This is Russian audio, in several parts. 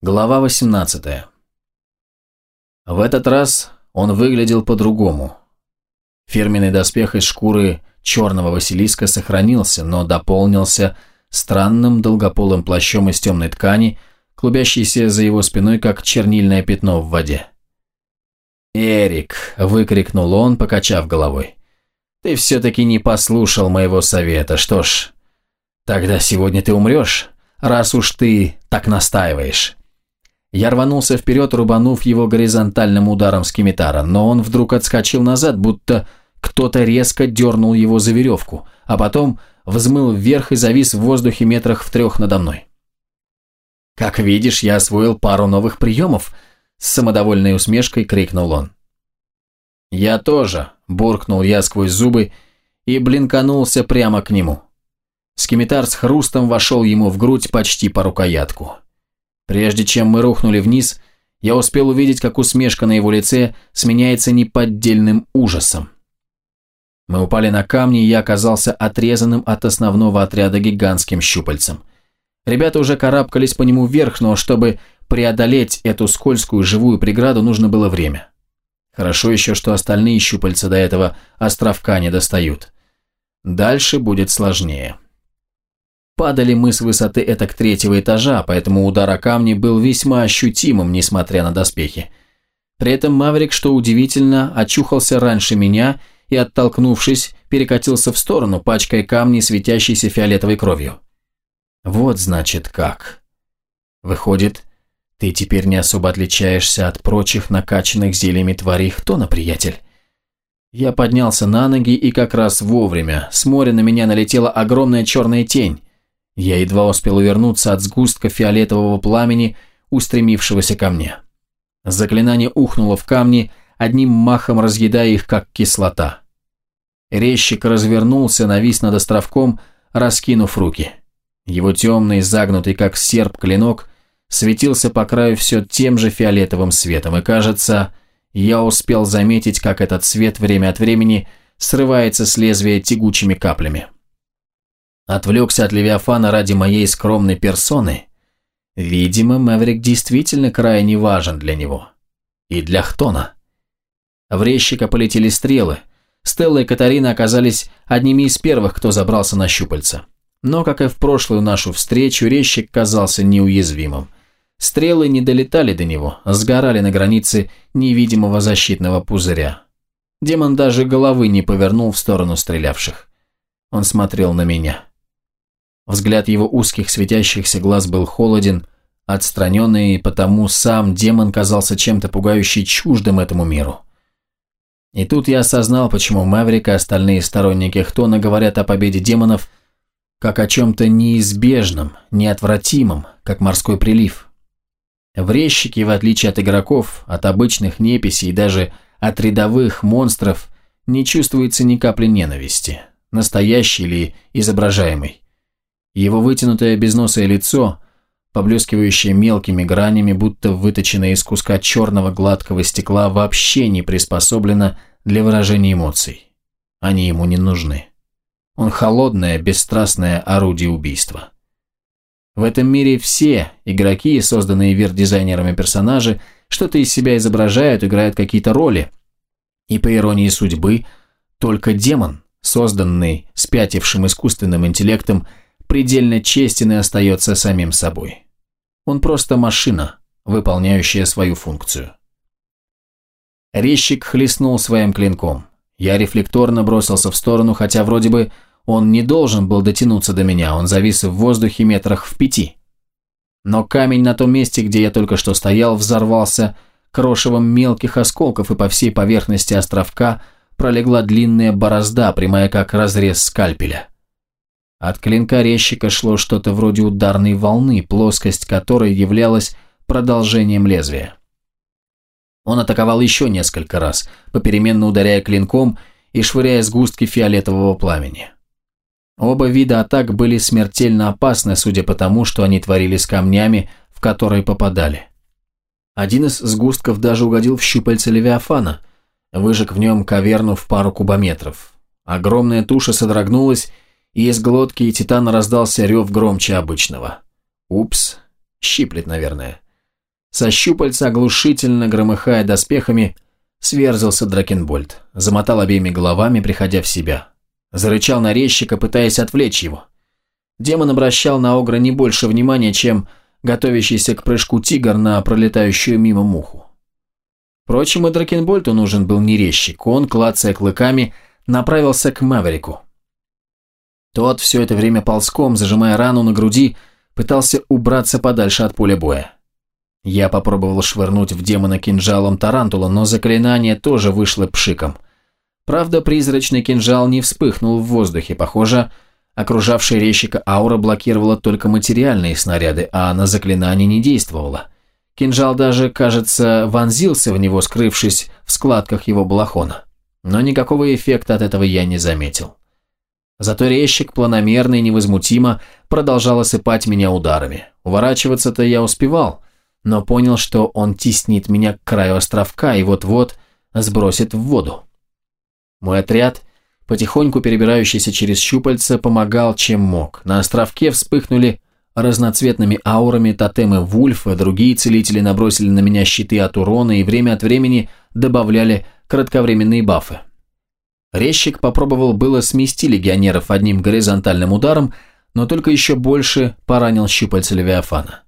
Глава 18. В этот раз он выглядел по-другому. Фирменный доспех из шкуры черного Василиска сохранился, но дополнился странным долгополым плащом из темной ткани, клубящийся за его спиной, как чернильное пятно в воде. «Эрик!» – выкрикнул он, покачав головой. «Ты все-таки не послушал моего совета. Что ж, тогда сегодня ты умрешь, раз уж ты так настаиваешь». Я рванулся вперед, рубанув его горизонтальным ударом скимитара, но он вдруг отскочил назад, будто кто-то резко дернул его за веревку, а потом взмыл вверх и завис в воздухе метрах в трех надо мной. «Как видишь, я освоил пару новых приемов», — с самодовольной усмешкой крикнул он. «Я тоже», — буркнул я сквозь зубы и блинканулся прямо к нему. Скимитар с хрустом вошел ему в грудь почти по рукоятку. Прежде чем мы рухнули вниз, я успел увидеть, как усмешка на его лице сменяется неподдельным ужасом. Мы упали на камни, и я оказался отрезанным от основного отряда гигантским щупальцем. Ребята уже карабкались по нему вверх, но чтобы преодолеть эту скользкую живую преграду, нужно было время. Хорошо еще, что остальные щупальца до этого островка не достают. Дальше будет сложнее. Падали мы с высоты этак третьего этажа, поэтому удар о камни был весьма ощутимым, несмотря на доспехи. При этом Маврик, что удивительно, очухался раньше меня и, оттолкнувшись, перекатился в сторону, пачкая камни, светящейся фиолетовой кровью. Вот значит как. Выходит, ты теперь не особо отличаешься от прочих накачанных зельями тварей Хтона, приятель. Я поднялся на ноги и как раз вовремя. С моря на меня налетела огромная черная тень. Я едва успел увернуться от сгустка фиолетового пламени, устремившегося ко мне. Заклинание ухнуло в камни, одним махом разъедая их, как кислота. Резчик развернулся, навис над островком, раскинув руки. Его темный, загнутый, как серп, клинок светился по краю все тем же фиолетовым светом, и, кажется, я успел заметить, как этот свет время от времени срывается с лезвия тягучими каплями. Отвлекся от Левиафана ради моей скромной персоны. Видимо, Мэврик действительно крайне важен для него. И для Хтона. В резчика полетели стрелы. Стелла и Катарина оказались одними из первых, кто забрался на щупальца. Но, как и в прошлую нашу встречу, резчик казался неуязвимым. Стрелы не долетали до него, сгорали на границе невидимого защитного пузыря. Демон даже головы не повернул в сторону стрелявших. Он смотрел на меня. Взгляд его узких светящихся глаз был холоден, отстраненный, и потому сам демон казался чем-то пугающе чуждым этому миру. И тут я осознал, почему Маврик и остальные сторонники Хтона говорят о победе демонов как о чем-то неизбежном, неотвратимом, как морской прилив. В резчике, в отличие от игроков, от обычных неписей и даже от рядовых монстров, не чувствуется ни капли ненависти, настоящей или изображаемой. Его вытянутое безносое лицо, поблескивающее мелкими гранями, будто выточенное из куска черного гладкого стекла, вообще не приспособлено для выражения эмоций. Они ему не нужны. Он холодное, бесстрастное орудие убийства. В этом мире все игроки, созданные вир-дизайнерами персонажи, что-то из себя изображают, играют какие-то роли. И по иронии судьбы, только демон, созданный спятившим искусственным интеллектом, предельно честен и остается самим собой. Он просто машина, выполняющая свою функцию. Резчик хлестнул своим клинком. Я рефлекторно бросился в сторону, хотя вроде бы он не должен был дотянуться до меня, он завис в воздухе метрах в пяти. Но камень на том месте, где я только что стоял, взорвался крошевом мелких осколков, и по всей поверхности островка пролегла длинная борозда, прямая как разрез скальпеля. От клинка резчика шло что-то вроде ударной волны, плоскость которой являлась продолжением лезвия. Он атаковал еще несколько раз, попеременно ударяя клинком и швыряя сгустки фиолетового пламени. Оба вида атак были смертельно опасны, судя по тому, что они творили с камнями, в которые попадали. Один из сгустков даже угодил в щупальце Левиафана, выжег в нем каверну в пару кубометров. Огромная туша содрогнулась и из глотки Титана раздался рев громче обычного. Упс, щиплет, наверное. Со щупальца, оглушительно громыхая доспехами, сверзился Дракенбольд, замотал обеими головами, приходя в себя. Зарычал на резчика, пытаясь отвлечь его. Демон обращал на Огра не больше внимания, чем готовящийся к прыжку тигр на пролетающую мимо муху. Впрочем, и Дракенбольту нужен был не резчик, он, клацая клыками, направился к Маверику. Тот все это время ползком, зажимая рану на груди, пытался убраться подальше от поля боя. Я попробовал швырнуть в демона кинжалом тарантула, но заклинание тоже вышло пшиком. Правда, призрачный кинжал не вспыхнул в воздухе, похоже, окружавшая резчика аура блокировала только материальные снаряды, а на заклинание не действовала. Кинжал даже, кажется, вонзился в него, скрывшись в складках его балахона. Но никакого эффекта от этого я не заметил. Зато резчик планомерно и невозмутимо продолжал осыпать меня ударами. Уворачиваться-то я успевал, но понял, что он теснит меня к краю островка и вот-вот сбросит в воду. Мой отряд, потихоньку перебирающийся через щупальца, помогал чем мог. На островке вспыхнули разноцветными аурами тотемы Вульфа, другие целители набросили на меня щиты от урона и время от времени добавляли кратковременные бафы. Резчик попробовал было смести легионеров одним горизонтальным ударом, но только еще больше поранил щупальца Левиафана.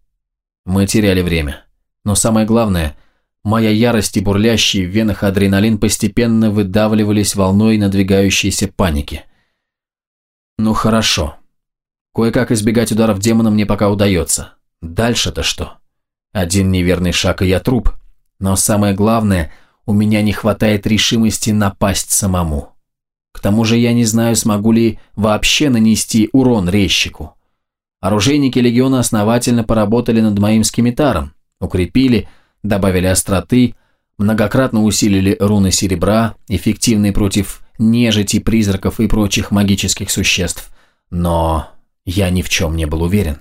Мы теряли время. Но самое главное, моя ярость и бурлящий в венах адреналин постепенно выдавливались волной надвигающейся паники. Ну хорошо. Кое-как избегать ударов демона мне пока удается. Дальше-то что? Один неверный шаг, и я труп. Но самое главное, у меня не хватает решимости напасть самому. К тому же я не знаю, смогу ли вообще нанести урон резчику. Оружейники легиона основательно поработали над моим скимитаром, укрепили, добавили остроты, многократно усилили руны серебра, эффективные против нежити, призраков и прочих магических существ. Но я ни в чем не был уверен.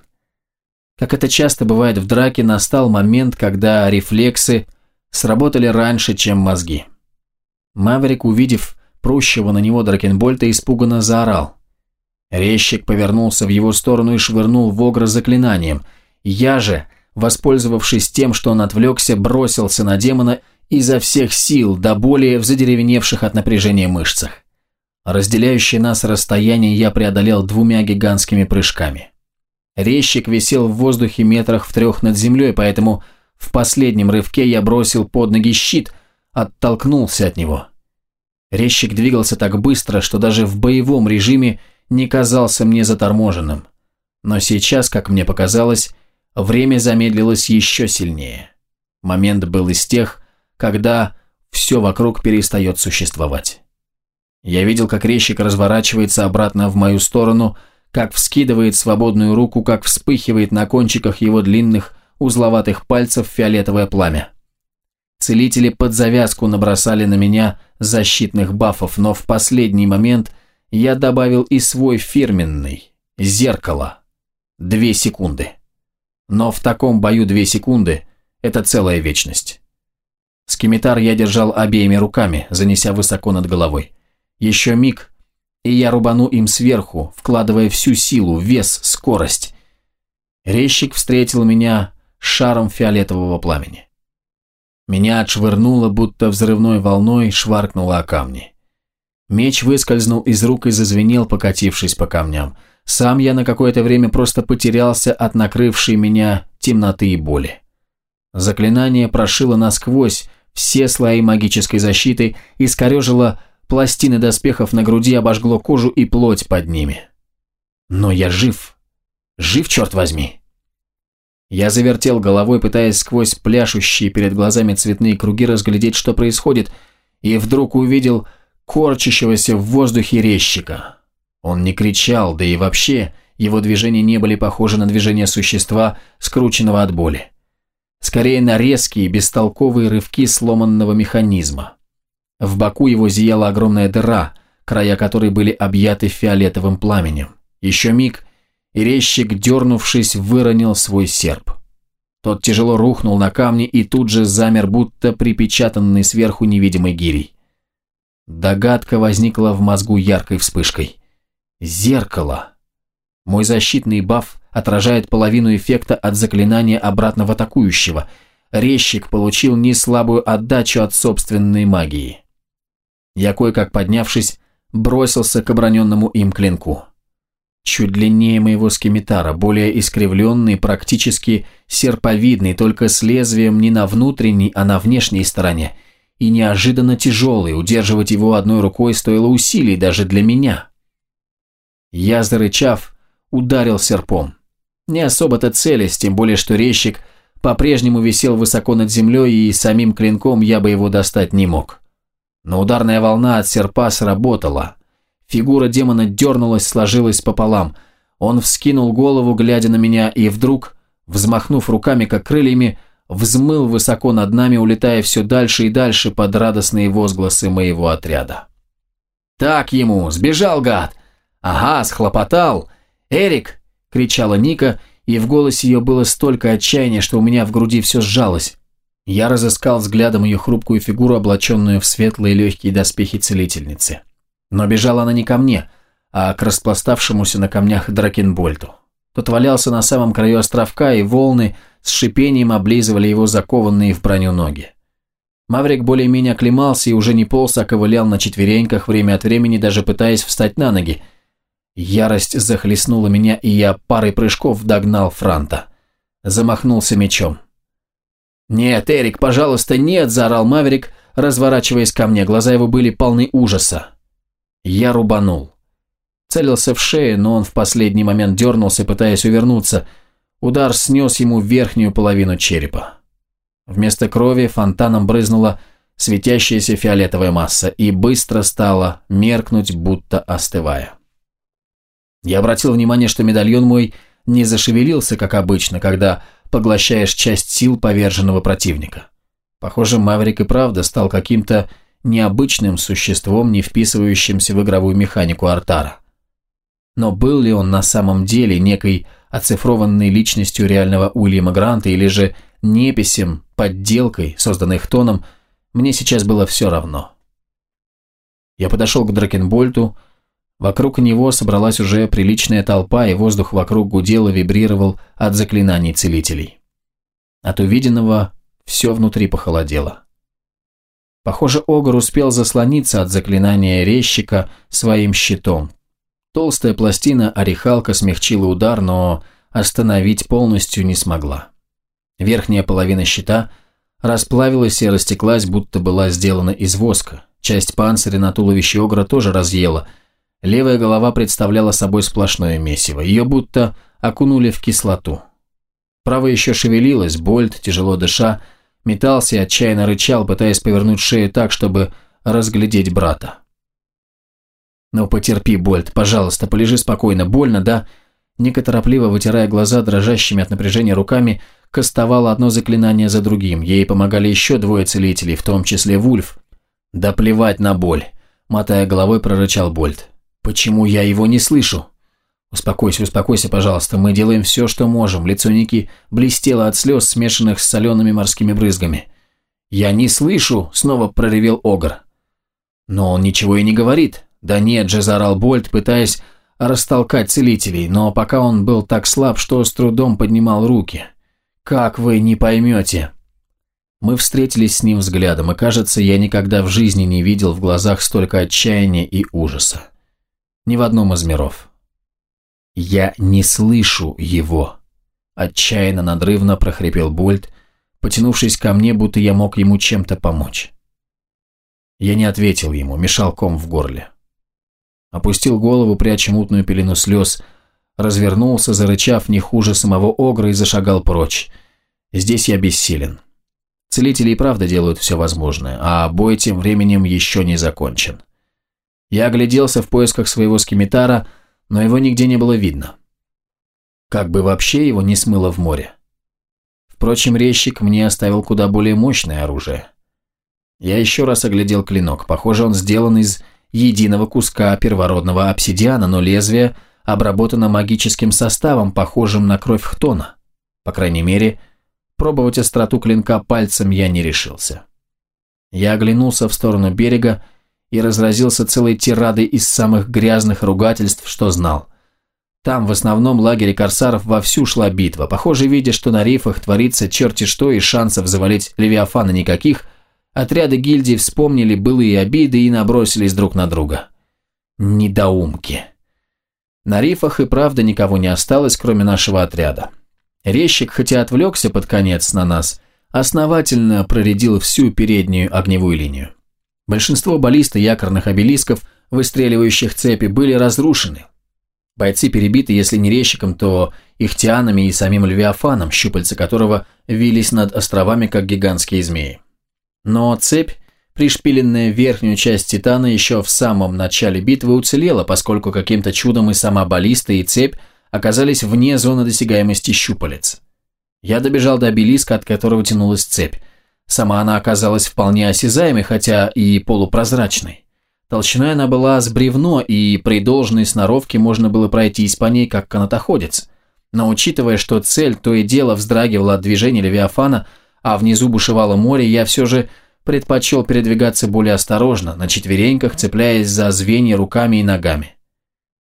Как это часто бывает в драке, настал момент, когда рефлексы сработали раньше, чем мозги. Маврик, увидев прущего на него Дракенбольта, испуганно заорал. Резчик повернулся в его сторону и швырнул Вогра заклинанием. Я же, воспользовавшись тем, что он отвлекся, бросился на демона изо всех сил, до боли в задеревеневших от напряжения мышцах. Разделяющее нас расстояние я преодолел двумя гигантскими прыжками. Резчик висел в воздухе метрах в трех над землей, поэтому в последнем рывке я бросил под ноги щит, оттолкнулся от него. Резчик двигался так быстро, что даже в боевом режиме не казался мне заторможенным. Но сейчас, как мне показалось, время замедлилось еще сильнее. Момент был из тех, когда все вокруг перестает существовать. Я видел, как резчик разворачивается обратно в мою сторону, как вскидывает свободную руку, как вспыхивает на кончиках его длинных узловатых пальцев фиолетовое пламя. Целители под завязку набросали на меня защитных бафов, но в последний момент я добавил и свой фирменный – зеркало. Две секунды. Но в таком бою две секунды – это целая вечность. Скимитар я держал обеими руками, занеся высоко над головой. Еще миг, и я рубану им сверху, вкладывая всю силу, вес, скорость. Резчик встретил меня шаром фиолетового пламени. Меня отшвырнуло, будто взрывной волной шваркнуло о камни. Меч выскользнул из рук и зазвенел, покатившись по камням. Сам я на какое-то время просто потерялся от накрывшей меня темноты и боли. Заклинание прошило насквозь все слои магической защиты, искорежило пластины доспехов на груди, обожгло кожу и плоть под ними. Но я жив. Жив, черт возьми. Я завертел головой, пытаясь сквозь пляшущие перед глазами цветные круги разглядеть, что происходит, и вдруг увидел корчащегося в воздухе резчика. Он не кричал, да и вообще его движения не были похожи на движения существа, скрученного от боли. Скорее на резкие, бестолковые рывки сломанного механизма. В боку его зияла огромная дыра, края которой были объяты фиолетовым пламенем. Еще миг, и резчик, дернувшись, выронил свой серп. Тот тяжело рухнул на камни и тут же замер, будто припечатанный сверху невидимой гирей. Догадка возникла в мозгу яркой вспышкой. Зеркало. Мой защитный баф отражает половину эффекта от заклинания обратного атакующего. резчик получил неслабую отдачу от собственной магии. Я кое-как поднявшись, бросился к оброненному им клинку. Чуть длиннее моего скеметара, более искривленный, практически серповидный, только с лезвием не на внутренней, а на внешней стороне, и неожиданно тяжелый, удерживать его одной рукой стоило усилий даже для меня. Я, зарычав, ударил серпом. Не особо-то целясь, тем более что резчик по-прежнему висел высоко над землей, и самим клинком я бы его достать не мог. Но ударная волна от серпа сработала. Фигура демона дернулась, сложилась пополам. Он вскинул голову, глядя на меня, и вдруг, взмахнув руками, как крыльями, взмыл высоко над нами, улетая все дальше и дальше под радостные возгласы моего отряда. «Так ему! Сбежал, гад! Ага, схлопотал! Эрик!» – кричала Ника, и в голосе ее было столько отчаяния, что у меня в груди все сжалось. Я разыскал взглядом ее хрупкую фигуру, облаченную в светлые легкие доспехи целительницы. Но бежала она не ко мне, а к распластавшемуся на камнях Дракенбольту. Тот валялся на самом краю островка, и волны с шипением облизывали его закованные в броню ноги. Маврик более-менее оклемался и уже не полз, а ковылял на четвереньках, время от времени даже пытаясь встать на ноги – Ярость захлестнула меня, и я парой прыжков догнал Франта. Замахнулся мечом. «Нет, Эрик, пожалуйста, нет!» – заорал Маверик, разворачиваясь ко мне. Глаза его были полны ужаса. Я рубанул. Целился в шею, но он в последний момент дернулся, пытаясь увернуться. Удар снес ему верхнюю половину черепа. Вместо крови фонтаном брызнула светящаяся фиолетовая масса и быстро стала меркнуть, будто остывая. Я обратил внимание, что медальон мой не зашевелился, как обычно, когда поглощаешь часть сил поверженного противника. Похоже, Маврик и правда стал каким-то необычным существом, не вписывающимся в игровую механику Артара. Но был ли он на самом деле некой оцифрованной личностью реального Уильяма Гранта или же неписем, подделкой, созданной Хтоном, мне сейчас было все равно. Я подошел к Дракенбольту, Вокруг него собралась уже приличная толпа, и воздух вокруг гудел и вибрировал от заклинаний целителей. От увиденного все внутри похолодело. Похоже, Огр успел заслониться от заклинания резчика своим щитом. Толстая пластина орехалка смягчила удар, но остановить полностью не смогла. Верхняя половина щита расплавилась и растеклась, будто была сделана из воска. Часть панциря на туловище Огра тоже разъела – Левая голова представляла собой сплошное месиво, ее будто окунули в кислоту. Правая еще шевелилась, Больт, тяжело дыша, метался и отчаянно рычал, пытаясь повернуть шею так, чтобы разглядеть брата. «Ну, потерпи, Больт, пожалуйста, полежи спокойно, больно, да?» Ника, торопливо вытирая глаза дрожащими от напряжения руками, кастовала одно заклинание за другим. Ей помогали еще двое целителей, в том числе Вульф. «Да плевать на боль!» – мотая головой, прорычал Больт. Почему я его не слышу? Успокойся, успокойся, пожалуйста. Мы делаем все, что можем. Лицо Ники блестело от слез, смешанных с солеными морскими брызгами. «Я не слышу!» – снова проревел Огр. Но он ничего и не говорит. «Да нет же!» – заорал Больт, пытаясь растолкать целителей, но пока он был так слаб, что с трудом поднимал руки. «Как вы не поймете?» Мы встретились с ним взглядом, и, кажется, я никогда в жизни не видел в глазах столько отчаяния и ужаса ни в одном из миров. «Я не слышу его», – отчаянно надрывно прохрипел Больт, потянувшись ко мне, будто я мог ему чем-то помочь. Я не ответил ему, мешал ком в горле. Опустил голову, пряча мутную пелену слез, развернулся, зарычав не хуже самого Огра и зашагал прочь. Здесь я бессилен. Целители и правда делают все возможное, а бой тем временем еще не закончен. Я огляделся в поисках своего скимитара, но его нигде не было видно. Как бы вообще его не смыло в море. Впрочем, резчик мне оставил куда более мощное оружие. Я еще раз оглядел клинок. Похоже, он сделан из единого куска первородного обсидиана, но лезвие обработано магическим составом, похожим на кровь хтона. По крайней мере, пробовать остроту клинка пальцем я не решился. Я оглянулся в сторону берега и разразился целой тирадой из самых грязных ругательств, что знал. Там в основном лагере корсаров вовсю шла битва. Похоже, видя, что на рифах творится черти что и шансов завалить Левиафана никаких, отряды гильдии вспомнили былые обиды и набросились друг на друга. Недоумки. На рифах и правда никого не осталось, кроме нашего отряда. Резчик, хотя отвлекся под конец на нас, основательно проредил всю переднюю огневую линию. Большинство баллист и якорных обелисков, выстреливающих цепи, были разрушены. Бойцы перебиты, если не резчиком, то ихтианами и самим Левиафаном, щупальца которого вились над островами, как гигантские змеи. Но цепь, пришпиленная в верхнюю часть Титана еще в самом начале битвы, уцелела, поскольку каким-то чудом и сама баллиста, и цепь оказались вне зоны досягаемости щупалец. Я добежал до обелиска, от которого тянулась цепь. Сама она оказалась вполне осязаемой, хотя и полупрозрачной. Толщиной она была с бревно, и при должной сноровке можно было пройтись по ней, как канатоходец. Но учитывая, что цель то и дело вздрагивала от движения Левиафана, а внизу бушевало море, я все же предпочел передвигаться более осторожно, на четвереньках, цепляясь за звенья руками и ногами.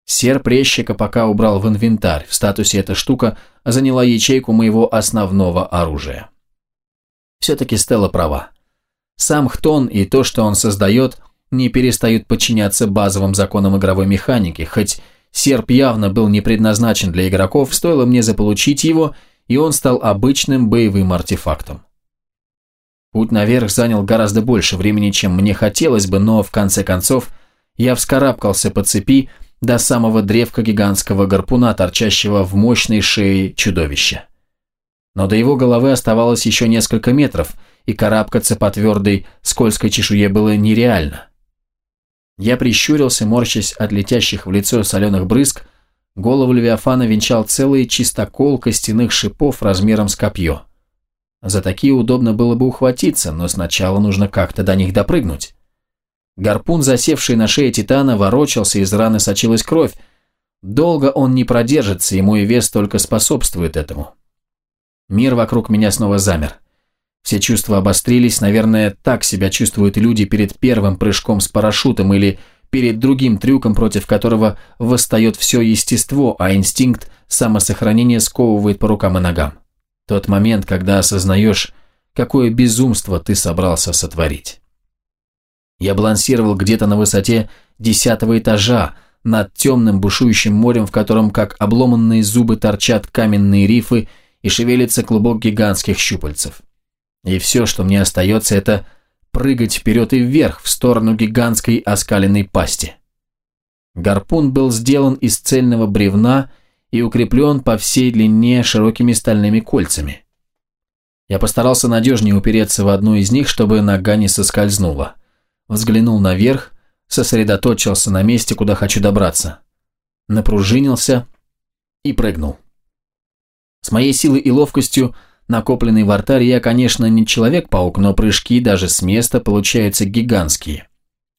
Серп резчика пока убрал в инвентарь, в статусе эта штука заняла ячейку моего основного оружия. Все-таки Стелла права. Сам Хтон и то, что он создает, не перестают подчиняться базовым законам игровой механики, хоть серп явно был не предназначен для игроков, стоило мне заполучить его, и он стал обычным боевым артефактом. Путь наверх занял гораздо больше времени, чем мне хотелось бы, но в конце концов я вскарабкался по цепи, до самого древка гигантского гарпуна, торчащего в мощной шее чудовища. Но до его головы оставалось еще несколько метров, и карабкаться по твердой, скользкой чешуе было нереально. Я прищурился, морщась от летящих в лицо соленых брызг, голову Левиафана венчал целый чистокол костяных шипов размером с копье. За такие удобно было бы ухватиться, но сначала нужно как-то до них допрыгнуть. Гарпун, засевший на шее Титана, ворочался, из раны сочилась кровь. Долго он не продержится, ему и вес только способствует этому. Мир вокруг меня снова замер. Все чувства обострились, наверное, так себя чувствуют люди перед первым прыжком с парашютом или перед другим трюком, против которого восстает все естество, а инстинкт самосохранения сковывает по рукам и ногам. Тот момент, когда осознаешь, какое безумство ты собрался сотворить. Я балансировал где-то на высоте десятого этажа, над темным бушующим морем, в котором, как обломанные зубы, торчат каменные рифы и шевелится клубок гигантских щупальцев. И все, что мне остается, это прыгать вперед и вверх, в сторону гигантской оскаленной пасти. Гарпун был сделан из цельного бревна и укреплен по всей длине широкими стальными кольцами. Я постарался надежнее упереться в одну из них, чтобы нога не соскользнула взглянул наверх, сосредоточился на месте, куда хочу добраться. Напружинился и прыгнул. С моей силой и ловкостью, накопленной в артаре, я, конечно, не человек-паук, но прыжки даже с места получаются гигантские.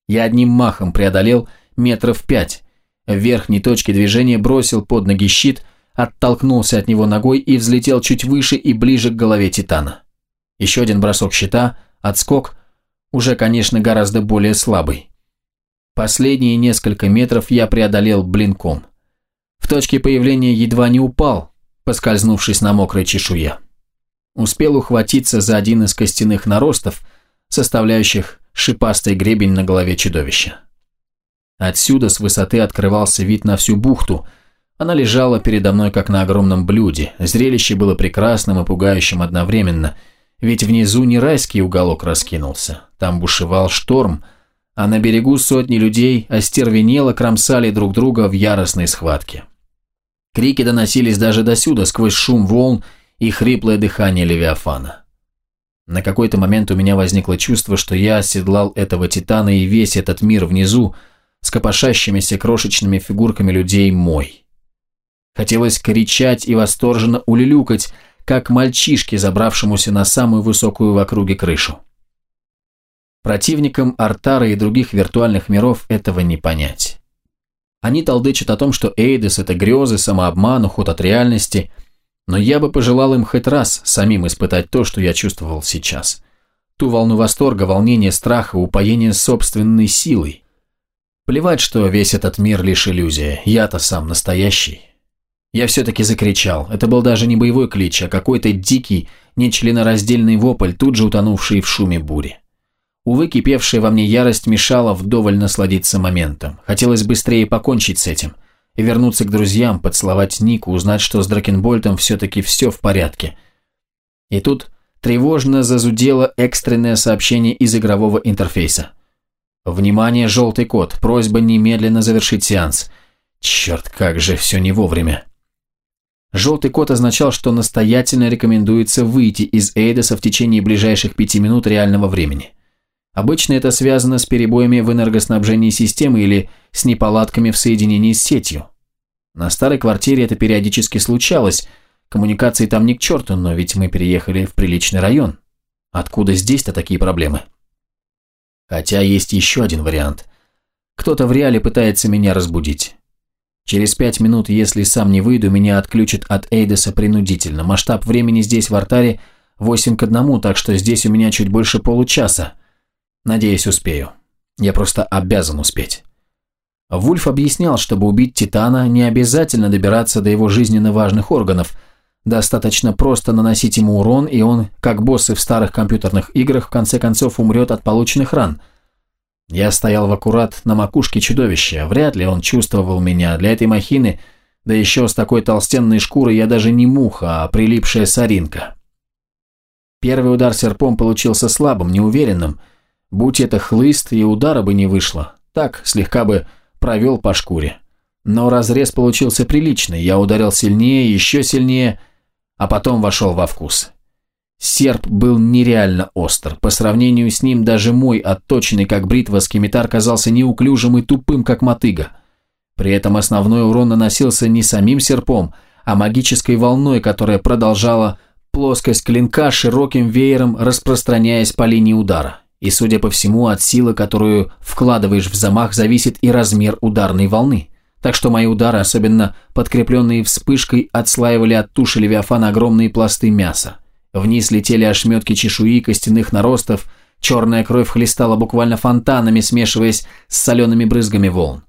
Я одним махом преодолел метров пять. В верхней точке движения бросил под ноги щит, оттолкнулся от него ногой и взлетел чуть выше и ближе к голове Титана. Еще один бросок щита, отскок, уже, конечно, гораздо более слабый. Последние несколько метров я преодолел блинком. В точке появления едва не упал, поскользнувшись на мокрой чешуе. Успел ухватиться за один из костяных наростов, составляющих шипастый гребень на голове чудовища. Отсюда с высоты открывался вид на всю бухту. Она лежала передо мной как на огромном блюде. Зрелище было прекрасным и пугающим одновременно – ведь внизу не райский уголок раскинулся, там бушевал шторм, а на берегу сотни людей остервенело кромсали друг друга в яростной схватке. Крики доносились даже досюда, сквозь шум волн и хриплое дыхание Левиафана. На какой-то момент у меня возникло чувство, что я оседлал этого титана и весь этот мир внизу с копошащимися крошечными фигурками людей мой. Хотелось кричать и восторженно улюлюкать, как мальчишке, забравшемуся на самую высокую в округе крышу. Противникам Артара и других виртуальных миров этого не понять. Они толдычат о том, что Эйдес – это грезы, самообман, уход от реальности, но я бы пожелал им хоть раз самим испытать то, что я чувствовал сейчас. Ту волну восторга, волнения, страха, упоения собственной силой. Плевать, что весь этот мир лишь иллюзия, я-то сам настоящий. Я все-таки закричал. Это был даже не боевой клич, а какой-то дикий, нечленораздельный вопль, тут же утонувший в шуме бури. Увы, кипевшая во мне ярость мешала вдоволь насладиться моментом. Хотелось быстрее покончить с этим. И вернуться к друзьям, поцеловать Нику, узнать, что с Дракенбольтом все-таки все в порядке. И тут тревожно зазудело экстренное сообщение из игрового интерфейса. «Внимание, желтый код, просьба немедленно завершить сеанс». Черт, как же все не вовремя. Желтый код означал, что настоятельно рекомендуется выйти из Эйдоса в течение ближайших пяти минут реального времени. Обычно это связано с перебоями в энергоснабжении системы или с неполадками в соединении с сетью. На старой квартире это периодически случалось, коммуникации там ни к черту, но ведь мы переехали в приличный район. Откуда здесь-то такие проблемы? Хотя есть еще один вариант. Кто-то в реале пытается меня разбудить. Через пять минут, если сам не выйду, меня отключат от Эйдеса принудительно. Масштаб времени здесь в артаре 8 к 1, так что здесь у меня чуть больше получаса. Надеюсь, успею. Я просто обязан успеть. Вульф объяснял, чтобы убить Титана, не обязательно добираться до его жизненно важных органов. Достаточно просто наносить ему урон, и он, как боссы в старых компьютерных играх, в конце концов умрет от полученных ран. Я стоял в аккурат на макушке чудовища. Вряд ли он чувствовал меня. Для этой махины, да еще с такой толстенной шкурой, я даже не муха, а прилипшая соринка. Первый удар серпом получился слабым, неуверенным – Будь это хлыст, и удара бы не вышло. Так, слегка бы провел по шкуре. Но разрез получился приличный. Я ударил сильнее, еще сильнее, а потом вошел во вкус. Серп был нереально остр. По сравнению с ним даже мой, отточенный как бритва скимитар, казался неуклюжим и тупым, как мотыга. При этом основной урон наносился не самим серпом, а магической волной, которая продолжала плоскость клинка широким веером, распространяясь по линии удара. И, судя по всему, от силы, которую вкладываешь в замах, зависит и размер ударной волны. Так что мои удары, особенно подкрепленные вспышкой, отслаивали от туши Левиафана огромные пласты мяса. Вниз летели ошметки чешуи, костяных наростов, черная кровь хлестала буквально фонтанами, смешиваясь с солеными брызгами волн.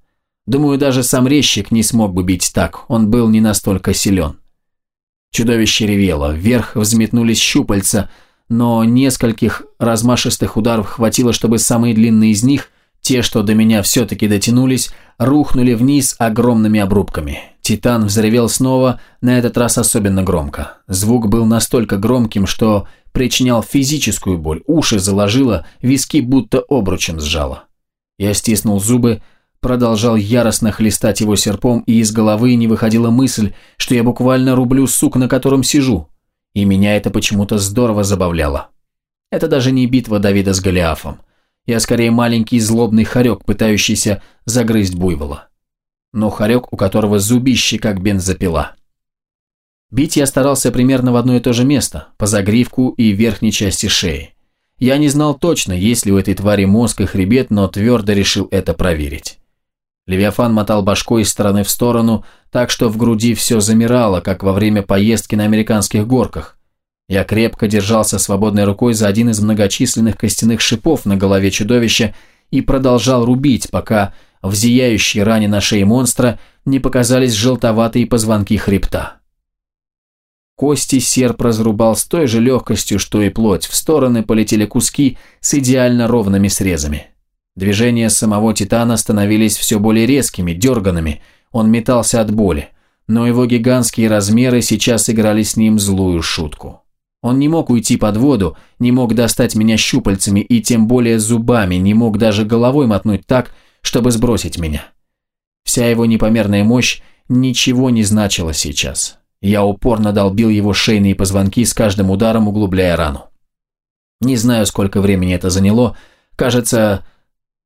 Думаю, даже сам резчик не смог бы бить так, он был не настолько силен. Чудовище ревело, вверх взметнулись щупальца – но нескольких размашистых ударов хватило, чтобы самые длинные из них, те, что до меня все-таки дотянулись, рухнули вниз огромными обрубками. Титан взревел снова, на этот раз особенно громко. Звук был настолько громким, что причинял физическую боль, уши заложило, виски будто обручем сжало. Я стиснул зубы, продолжал яростно хлестать его серпом, и из головы не выходила мысль, что я буквально рублю сук, на котором сижу и меня это почему-то здорово забавляло. Это даже не битва Давида с Голиафом. Я скорее маленький злобный хорек, пытающийся загрызть буйвола. Но хорек, у которого зубище как бензопила. Бить я старался примерно в одно и то же место, по загривку и верхней части шеи. Я не знал точно, есть ли у этой твари мозг и хребет, но твердо решил это проверить. Левиафан мотал башкой из стороны в сторону, так что в груди все замирало, как во время поездки на американских горках. Я крепко держался свободной рукой за один из многочисленных костяных шипов на голове чудовища и продолжал рубить, пока в зияющей ране на шее монстра не показались желтоватые позвонки хребта. Кости серп разрубал с той же легкостью, что и плоть, в стороны полетели куски с идеально ровными срезами. Движения самого Титана становились все более резкими, дерганными. Он метался от боли. Но его гигантские размеры сейчас играли с ним злую шутку. Он не мог уйти под воду, не мог достать меня щупальцами и тем более зубами, не мог даже головой мотнуть так, чтобы сбросить меня. Вся его непомерная мощь ничего не значила сейчас. Я упорно долбил его шейные позвонки с каждым ударом, углубляя рану. Не знаю, сколько времени это заняло, кажется,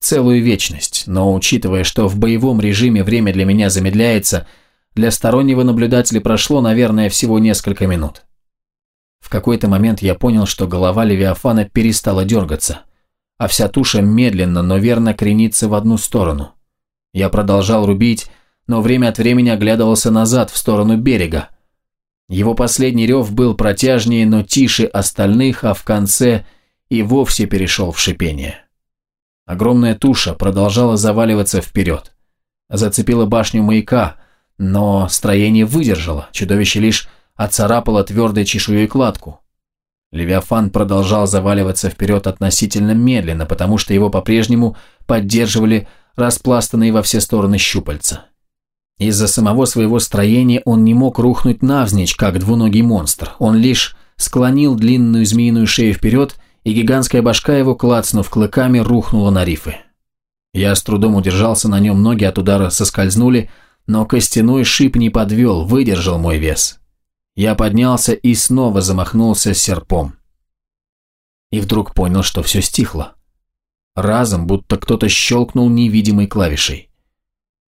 целую вечность, но учитывая, что в боевом режиме время для меня замедляется, для стороннего наблюдателя прошло, наверное, всего несколько минут. В какой-то момент я понял, что голова Левиафана перестала дергаться, а вся туша медленно, но верно кренится в одну сторону. Я продолжал рубить, но время от времени оглядывался назад, в сторону берега. Его последний рев был протяжнее, но тише остальных, а в конце и вовсе перешел в шипение. Огромная туша продолжала заваливаться вперед. Зацепила башню маяка, но строение выдержало, чудовище лишь оцарапало твердой чешуей кладку. Левиафан продолжал заваливаться вперед относительно медленно, потому что его по-прежнему поддерживали распластанные во все стороны щупальца. Из-за самого своего строения он не мог рухнуть навзничь, как двуногий монстр. Он лишь склонил длинную змеиную шею вперед, и гигантская башка его, клацнув клыками, рухнула на рифы. Я с трудом удержался на нем, ноги от удара соскользнули, но костяной шип не подвел, выдержал мой вес. Я поднялся и снова замахнулся серпом. И вдруг понял, что все стихло. Разом, будто кто-то щелкнул невидимой клавишей.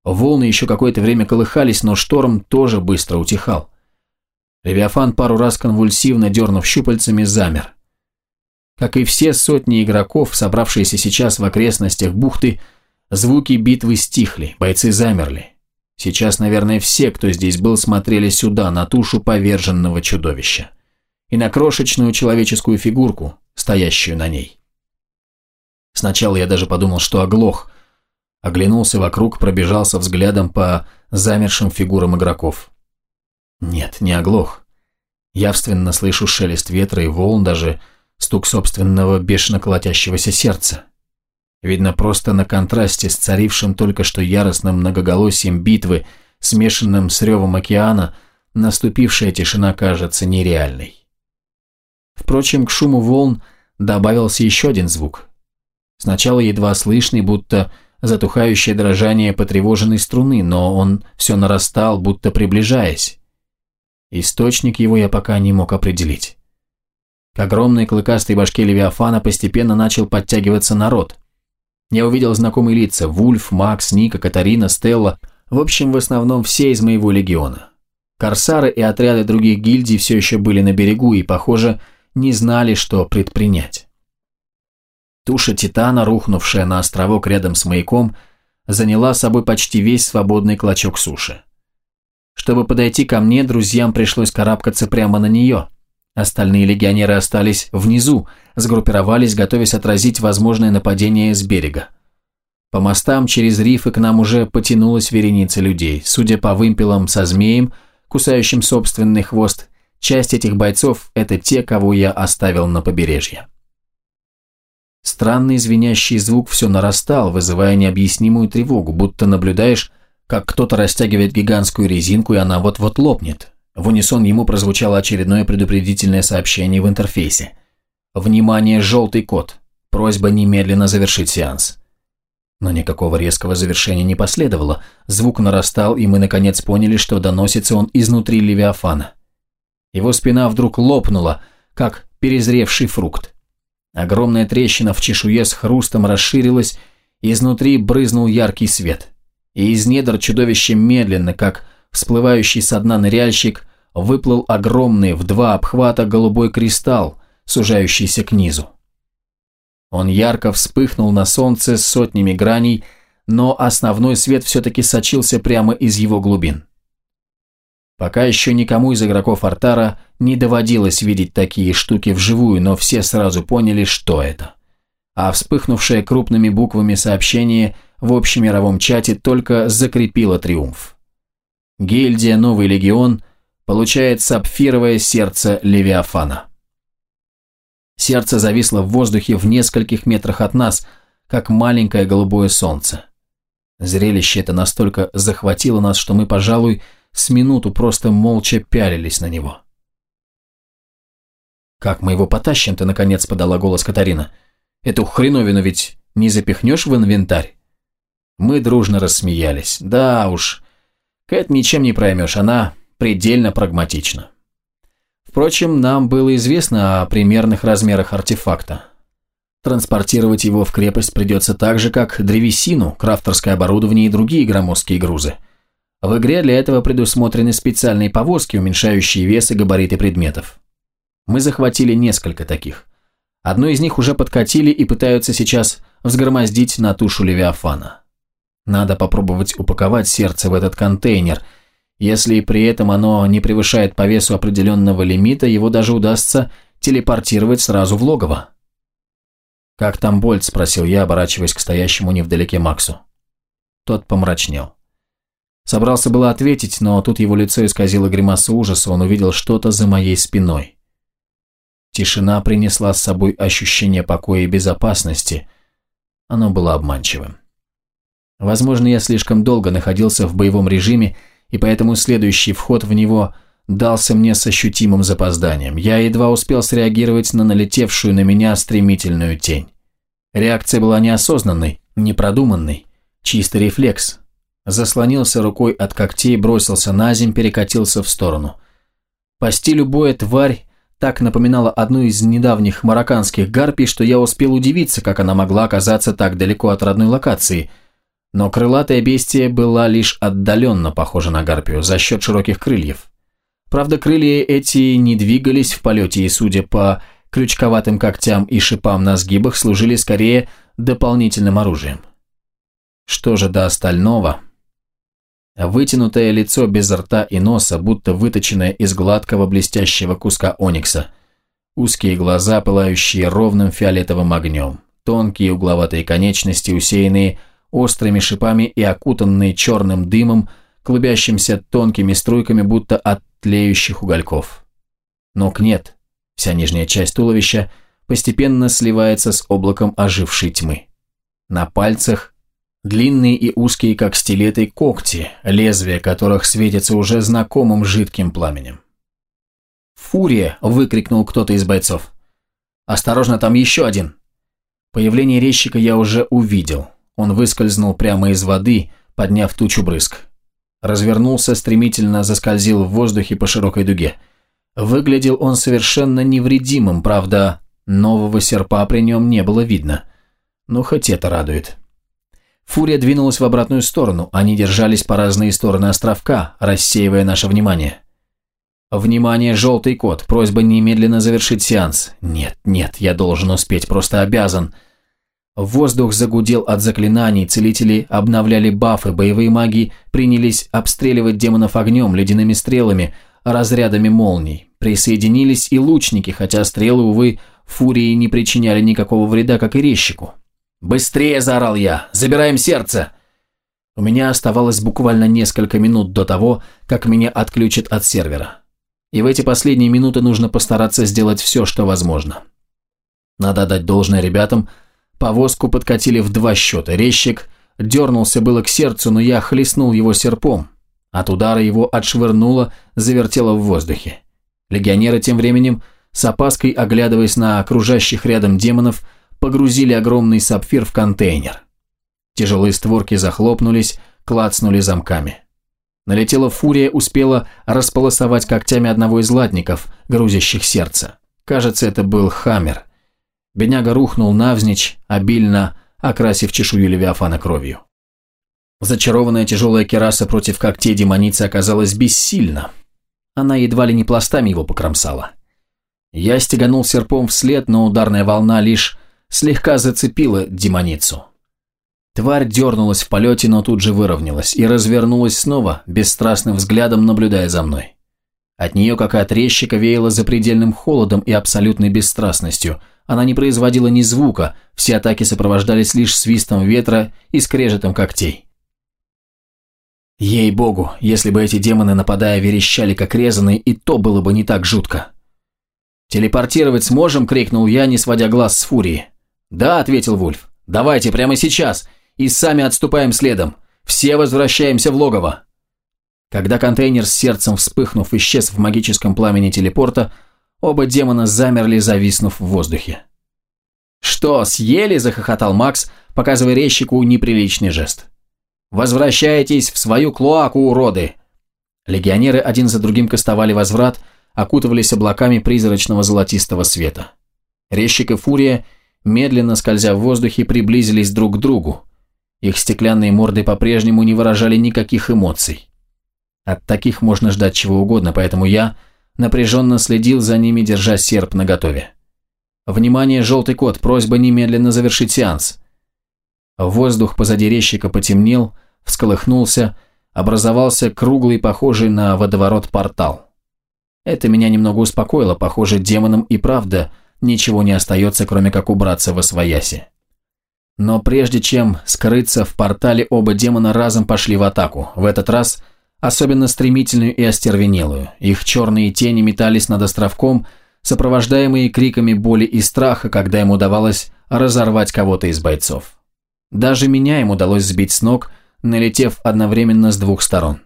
Волны еще какое-то время колыхались, но шторм тоже быстро утихал. Левиафан пару раз конвульсивно дернув щупальцами, замер. Как и все сотни игроков, собравшиеся сейчас в окрестностях бухты, звуки битвы стихли, бойцы замерли. Сейчас, наверное, все, кто здесь был, смотрели сюда, на тушу поверженного чудовища. И на крошечную человеческую фигурку, стоящую на ней. Сначала я даже подумал, что оглох. Оглянулся вокруг, пробежался взглядом по замершим фигурам игроков. Нет, не оглох. Явственно слышу шелест ветра и волн, даже стук собственного бешено колотящегося сердца. Видно, просто на контрасте с царившим только что яростным многоголосием битвы, смешанным с ревом океана, наступившая тишина кажется нереальной. Впрочем, к шуму волн добавился еще один звук. Сначала едва слышный, будто затухающее дрожание потревоженной струны, но он все нарастал, будто приближаясь. Источник его я пока не мог определить. К огромной клыкастой башке Левиафана постепенно начал подтягиваться народ. Я увидел знакомые лица – Вульф, Макс, Ника, Катарина, Стелла. В общем, в основном все из моего легиона. Корсары и отряды других гильдий все еще были на берегу и, похоже, не знали, что предпринять. Туша Титана, рухнувшая на островок рядом с маяком, заняла собой почти весь свободный клочок суши. Чтобы подойти ко мне, друзьям пришлось карабкаться прямо на нее – Остальные легионеры остались внизу, сгруппировались, готовясь отразить возможное нападение с берега. По мостам через рифы к нам уже потянулась вереница людей. Судя по вымпелам со змеем, кусающим собственный хвост, часть этих бойцов – это те, кого я оставил на побережье. Странный звенящий звук все нарастал, вызывая необъяснимую тревогу, будто наблюдаешь, как кто-то растягивает гигантскую резинку, и она вот-вот лопнет. В унисон ему прозвучало очередное предупредительное сообщение в интерфейсе. «Внимание, желтый код. Просьба немедленно завершить сеанс». Но никакого резкого завершения не последовало. Звук нарастал, и мы наконец поняли, что доносится он изнутри Левиафана. Его спина вдруг лопнула, как перезревший фрукт. Огромная трещина в чешуе с хрустом расширилась, изнутри брызнул яркий свет. И из недр чудовища медленно, как всплывающий со дна ныряльщик, выплыл огромный в два обхвата голубой кристалл, сужающийся к низу. Он ярко вспыхнул на солнце с сотнями граней, но основной свет все-таки сочился прямо из его глубин. Пока еще никому из игроков Артара не доводилось видеть такие штуки вживую, но все сразу поняли, что это. А вспыхнувшее крупными буквами сообщение в общемировом чате только закрепило триумф. Гильдия «Новый легион» получает сапфировое сердце Левиафана. Сердце зависло в воздухе в нескольких метрах от нас, как маленькое голубое солнце. Зрелище это настолько захватило нас, что мы, пожалуй, с минуту просто молча пялились на него. «Как мы его потащим-то?» – наконец подала голос Катарина. «Эту хреновину ведь не запихнешь в инвентарь?» Мы дружно рассмеялись. «Да уж, Кэт ничем не проймешь, она предельно прагматична. Впрочем, нам было известно о примерных размерах артефакта. Транспортировать его в крепость придется так же, как древесину, крафтерское оборудование и другие громоздкие грузы. В игре для этого предусмотрены специальные повозки, уменьшающие вес и габариты предметов. Мы захватили несколько таких. Одну из них уже подкатили и пытаются сейчас взгромоздить на тушу Левиафана. Надо попробовать упаковать сердце в этот контейнер. Если при этом оно не превышает по весу определенного лимита, его даже удастся телепортировать сразу в логово. «Как там Больт?» – спросил я, оборачиваясь к стоящему невдалеке Максу. Тот помрачнел. Собрался было ответить, но тут его лицо исказило гримаса ужаса, он увидел что-то за моей спиной. Тишина принесла с собой ощущение покоя и безопасности. Оно было обманчивым. Возможно, я слишком долго находился в боевом режиме, и поэтому следующий вход в него дался мне с ощутимым запозданием. Я едва успел среагировать на налетевшую на меня стремительную тень. Реакция была неосознанной, непродуманной, чистый рефлекс. Заслонился рукой от когтей, бросился на земь, перекатился в сторону. По стилю боя тварь так напоминала одну из недавних марокканских гарпий, что я успел удивиться, как она могла оказаться так далеко от родной локации. Но крылатая бестия была лишь отдаленно похожа на гарпию за счет широких крыльев. Правда, крылья эти не двигались в полете и, судя по крючковатым когтям и шипам на сгибах, служили скорее дополнительным оружием. Что же до остального? Вытянутое лицо без рта и носа, будто выточенное из гладкого блестящего куска оникса. Узкие глаза, пылающие ровным фиолетовым огнем. Тонкие угловатые конечности, усеянные острыми шипами и окутанные черным дымом, клубящимся тонкими струйками, будто от тлеющих угольков. Ног нет, вся нижняя часть туловища постепенно сливается с облаком ожившей тьмы. На пальцах длинные и узкие, как стилеты, когти, лезвия которых светятся уже знакомым жидким пламенем. «Фурия!» – выкрикнул кто-то из бойцов. «Осторожно, там еще один!» Появление резчика я уже увидел. Он выскользнул прямо из воды, подняв тучу брызг развернулся, стремительно заскользил в воздухе по широкой дуге. Выглядел он совершенно невредимым, правда, нового серпа при нем не было видно. Но хоть это радует. Фурия двинулась в обратную сторону, они держались по разные стороны островка, рассеивая наше внимание. «Внимание, желтый кот, просьба немедленно завершить сеанс. Нет, нет, я должен успеть, просто обязан». Воздух загудел от заклинаний, целители обновляли бафы, боевые маги принялись обстреливать демонов огнем, ледяными стрелами, разрядами молний. Присоединились и лучники, хотя стрелы, увы, фурии не причиняли никакого вреда, как и резчику. «Быстрее!» – заорал я. «Забираем сердце!» У меня оставалось буквально несколько минут до того, как меня отключат от сервера. И в эти последние минуты нужно постараться сделать все, что возможно. Надо дать должное ребятам – Повозку подкатили в два счета. Резчик дернулся было к сердцу, но я хлестнул его серпом. От удара его отшвырнуло, завертело в воздухе. Легионеры тем временем, с опаской оглядываясь на окружающих рядом демонов, погрузили огромный сапфир в контейнер. Тяжелые створки захлопнулись, клацнули замками. Налетела фурия, успела располосовать когтями одного из латников, грузящих сердце. Кажется, это был Хаммер – Бедняга рухнул навзничь, обильно окрасив чешую Левиафана кровью. Зачарованная тяжелая кераса против когтей демоницы оказалась бессильна. Она едва ли не пластами его покромсала. Я стеганул серпом вслед, но ударная волна лишь слегка зацепила демоницу. Тварь дернулась в полете, но тут же выровнялась и развернулась снова, бесстрастным взглядом наблюдая за мной. От нее, как от резчика, веяло запредельным холодом и абсолютной бесстрастностью – она не производила ни звука, все атаки сопровождались лишь свистом ветра и скрежетом когтей. Ей-богу, если бы эти демоны, нападая, верещали как резаные, и то было бы не так жутко. «Телепортировать сможем?» – крикнул я, не сводя глаз с фурии. «Да», – ответил Вульф. «Давайте, прямо сейчас, и сами отступаем следом. Все возвращаемся в логово». Когда контейнер с сердцем вспыхнув исчез в магическом пламени телепорта, Оба демона замерли, зависнув в воздухе. «Что, съели?» – захохотал Макс, показывая резчику неприличный жест. «Возвращайтесь в свою клоаку, уроды!» Легионеры один за другим кастовали возврат, окутывались облаками призрачного золотистого света. Резчик и Фурия, медленно скользя в воздухе, приблизились друг к другу. Их стеклянные морды по-прежнему не выражали никаких эмоций. От таких можно ждать чего угодно, поэтому я – напряженно следил за ними, держа серп наготове. «Внимание, желтый кот, просьба немедленно завершить сеанс». Воздух позади резчика потемнел, всколыхнулся, образовался круглый, похожий на водоворот портал. Это меня немного успокоило, похоже, демонам и правда ничего не остается, кроме как убраться во свояси. Но прежде чем скрыться в портале, оба демона разом пошли в атаку. В этот раз особенно стремительную и остервенелую. Их черные тени метались над островком, сопровождаемые криками боли и страха, когда им удавалось разорвать кого-то из бойцов. Даже меня им удалось сбить с ног, налетев одновременно с двух сторон.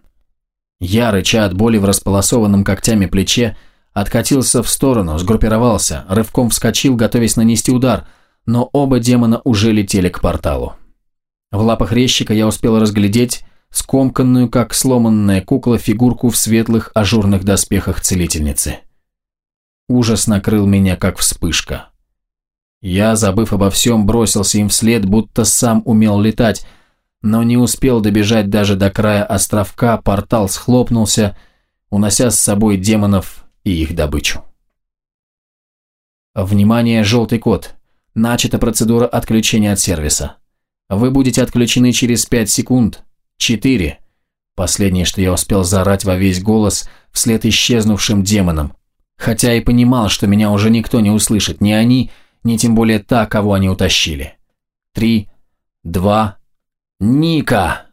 Я, рыча от боли в располосованном когтями плече, откатился в сторону, сгруппировался, рывком вскочил, готовясь нанести удар, но оба демона уже летели к порталу. В лапах резчика я успел разглядеть скомканную, как сломанная кукла, фигурку в светлых ажурных доспехах целительницы. Ужас накрыл меня, как вспышка. Я, забыв обо всем, бросился им вслед, будто сам умел летать, но не успел добежать даже до края островка, портал схлопнулся, унося с собой демонов и их добычу. Внимание, желтый код. Начата процедура отключения от сервиса. Вы будете отключены через 5 секунд. 4. Последнее, что я успел заорать во весь голос вслед исчезнувшим демонам. Хотя и понимал, что меня уже никто не услышит, ни они, ни тем более та, кого они утащили. Три, два, Ника!